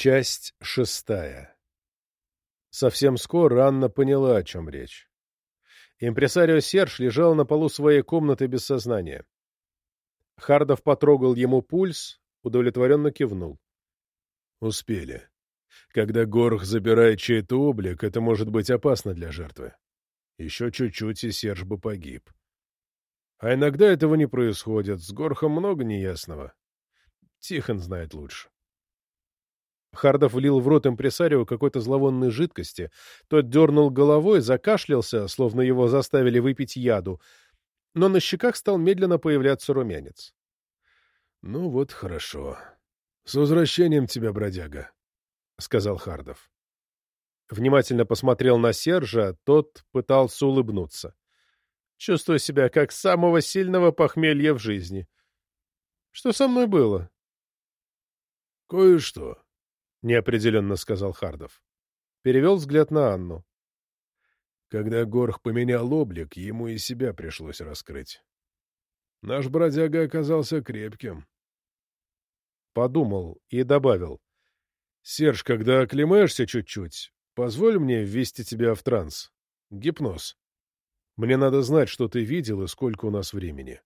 Часть шестая. Совсем скоро Анна поняла, о чем речь. Импресарио Серж лежал на полу своей комнаты без сознания. Хардов потрогал ему пульс, удовлетворенно кивнул. Успели. Когда Горх забирает чей-то облик, это может быть опасно для жертвы. Еще чуть-чуть, и Серж бы погиб. А иногда этого не происходит, с Горхом много неясного. Тихон знает лучше. Хардов влил в рот импресарио какой-то зловонной жидкости. Тот дернул головой, закашлялся, словно его заставили выпить яду, но на щеках стал медленно появляться румянец. — Ну вот хорошо. С возвращением тебя, бродяга, — сказал Хардов. Внимательно посмотрел на Сержа, тот пытался улыбнуться. Чувствую себя как самого сильного похмелья в жизни. Что со мной было? — Кое-что, — неопределенно сказал Хардов. Перевел взгляд на Анну. Когда Горх поменял облик, ему и себя пришлось раскрыть. Наш бродяга оказался крепким. Подумал и добавил. — Серж, когда оклемаешься чуть-чуть, позволь мне ввести тебя в транс. Гипноз. Мне надо знать, что ты видел и сколько у нас времени.